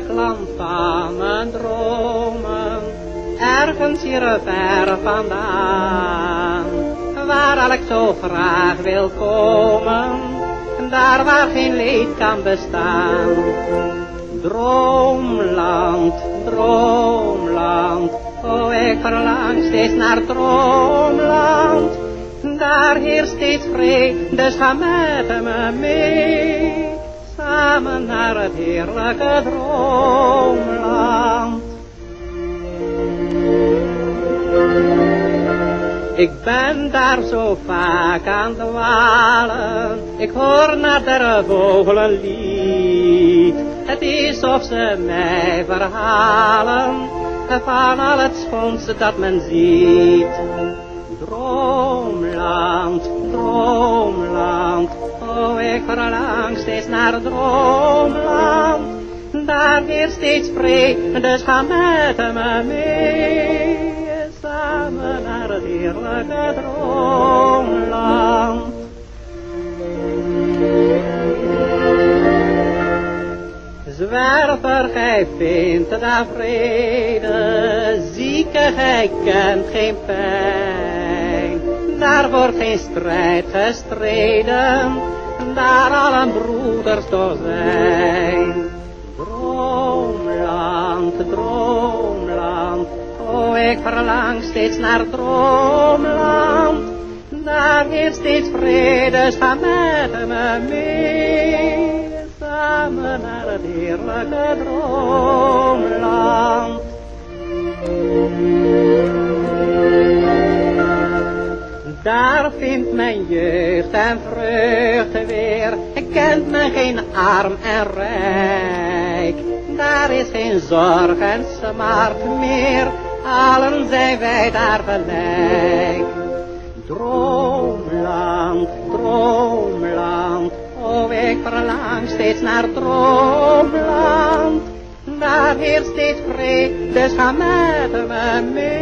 land van mijn dromen, ergens hier ver vandaan, waar ik zo graag wil komen, daar waar geen leed kan bestaan. Droomland, droomland, oh ik verlang steeds naar droomland, daar heerst steeds vrede, dus ga met me mee samen naar het heerlijke droomland. Ik ben daar zo vaak aan het walen, ik hoor naar de vogelen lied. Het is of ze mij verhalen, van al het schoonste dat men ziet. Droomland, droomland, ik verlang steeds naar droomland. Daar weer steeds vrede, dus ga met me mee. Samen naar het heerlijke droomland. Zwerver, gij vindt daar vrede, zieke, gij kent geen pijn. Daar wordt geen strijd gestreden, daar allen broeders door zijn. Droomland, droomland, oh ik verlang steeds naar droomland. Daar heeft steeds vrede, ga met me mee samen naar het heerlijke droomland. Vindt mijn jeugd en vreugde weer, kent men geen arm en rijk. Daar is geen zorg en smart meer, allen zijn wij daar gelijk. Droomland, droomland, oh ik verlang steeds naar droomland. Daar heerst steeds vrede, dus ga met me mee.